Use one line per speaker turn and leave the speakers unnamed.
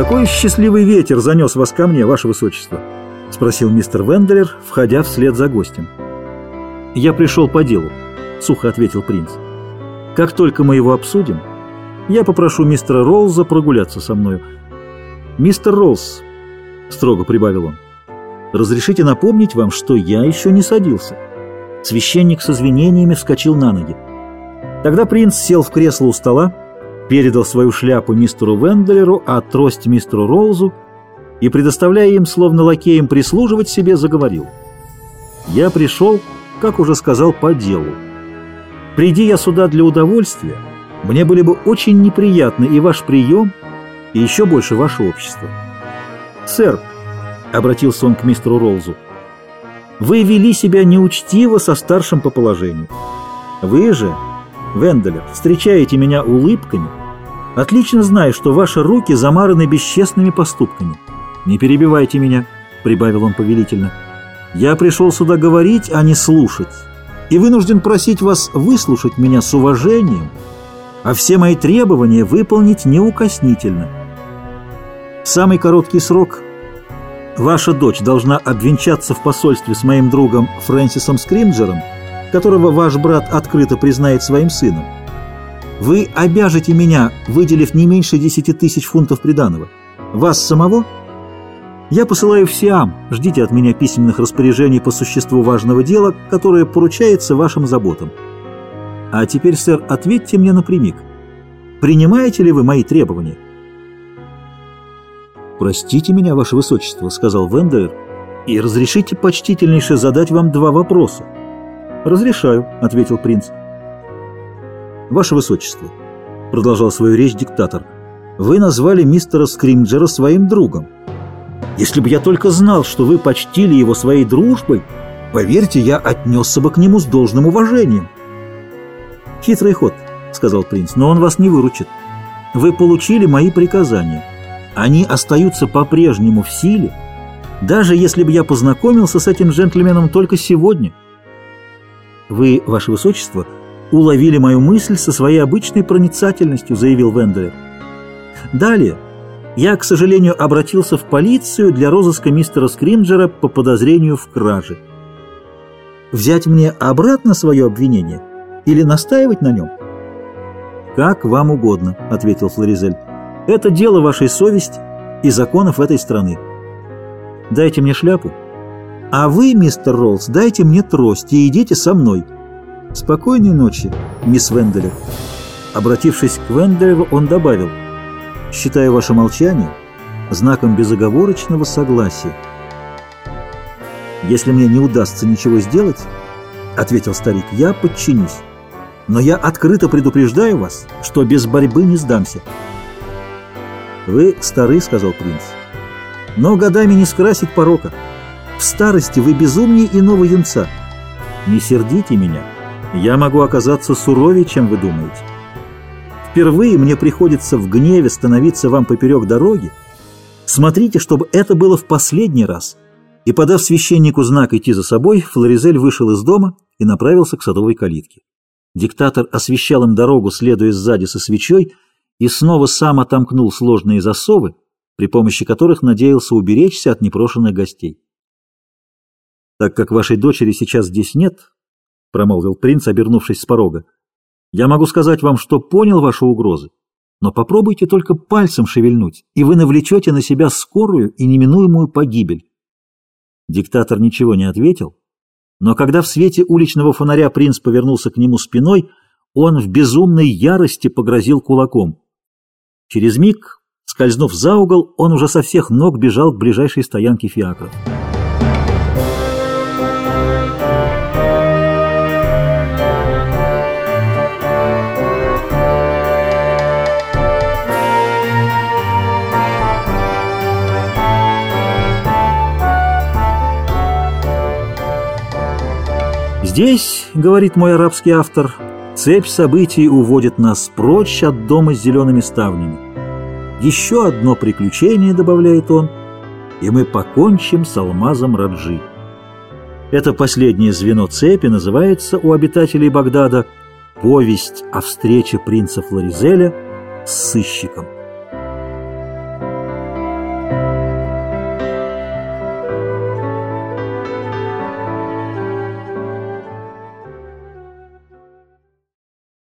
«Какой счастливый ветер занес вас ко мне, ваше высочество?» — спросил мистер Венделер, входя вслед за гостем. «Я пришел по делу», — сухо ответил принц. «Как только мы его обсудим, я попрошу мистера Роллза прогуляться со мною». «Мистер Роллз», — строго прибавил он, — «разрешите напомнить вам, что я еще не садился». Священник с извинениями вскочил на ноги. Тогда принц сел в кресло у стола, передал свою шляпу мистеру Венделеру, а трость мистеру Роузу и, предоставляя им, словно лакеям, прислуживать себе, заговорил. «Я пришел, как уже сказал, по делу. Приди я сюда для удовольствия, мне были бы очень неприятны и ваш прием, и еще больше ваше общество». «Сэр», — обратился он к мистеру Роузу, — «вы вели себя неучтиво со старшим по положению. Вы же, Венделер, встречаете меня улыбками, Отлично знаю, что ваши руки замараны бесчестными поступками. Не перебивайте меня, — прибавил он повелительно. Я пришел сюда говорить, а не слушать, и вынужден просить вас выслушать меня с уважением, а все мои требования выполнить неукоснительно. Самый короткий срок ваша дочь должна обвенчаться в посольстве с моим другом Фрэнсисом Скримджером, которого ваш брат открыто признает своим сыном. Вы обяжете меня, выделив не меньше десяти тысяч фунтов приданого. Вас самого? Я посылаю в Сиам. Ждите от меня письменных распоряжений по существу важного дела, которое поручается вашим заботам. А теперь, сэр, ответьте мне напрямик. Принимаете ли вы мои требования? «Простите меня, ваше высочество», — сказал Вендер, — «и разрешите почтительнейше задать вам два вопроса». «Разрешаю», — ответил принц. «Ваше Высочество», — продолжал свою речь диктатор, — «вы назвали мистера Скримджера своим другом. Если бы я только знал, что вы почтили его своей дружбой, поверьте, я отнесся бы к нему с должным уважением». «Хитрый ход», — сказал принц, — «но он вас не выручит. Вы получили мои приказания. Они остаются по-прежнему в силе, даже если бы я познакомился с этим джентльменом только сегодня». «Вы, ваше высочество, — уловили мою мысль со своей обычной проницательностью», — заявил Венделер. Далее я, к сожалению, обратился в полицию для розыска мистера Скримджера по подозрению в краже. Взять мне обратно свое обвинение или настаивать на нем? «Как вам угодно», — ответил Флоризель. «Это дело вашей совести и законов этой страны. Дайте мне шляпу, а вы, мистер Роллс, дайте мне трость и идите со мной». «Спокойной ночи, мисс Венделер». Обратившись к Венделеру, он добавил, «Считаю ваше молчание знаком безоговорочного согласия». «Если мне не удастся ничего сделать, — ответил старик, — я подчинюсь. Но я открыто предупреждаю вас, что без борьбы не сдамся». «Вы стары, — сказал принц, — но годами не скрасить порока. В старости вы безумнее иного юнца. Не сердите меня» я могу оказаться суровее, чем вы думаете. Впервые мне приходится в гневе становиться вам поперек дороги. Смотрите, чтобы это было в последний раз. И, подав священнику знак идти за собой, Флоризель вышел из дома и направился к садовой калитке. Диктатор освещал им дорогу, следуя сзади со свечой, и снова сам отомкнул сложные засовы, при помощи которых надеялся уберечься от непрошенных гостей. Так как вашей дочери сейчас здесь нет, — промолвил принц, обернувшись с порога. «Я могу сказать вам, что понял ваши угрозы, но попробуйте только пальцем шевельнуть, и вы навлечете на себя скорую и неминуемую погибель». Диктатор ничего не ответил, но когда в свете уличного фонаря принц повернулся к нему спиной, он в безумной ярости погрозил кулаком. Через миг, скользнув за угол, он уже со всех ног бежал к ближайшей стоянке фиакров. Здесь, говорит мой арабский автор, цепь событий уводит нас прочь от дома с зелеными ставнями. Еще одно приключение, добавляет он, и мы покончим с алмазом Раджи. Это последнее звено цепи называется у обитателей Багдада «Повесть о встрече принца Флоризеля с сыщиком».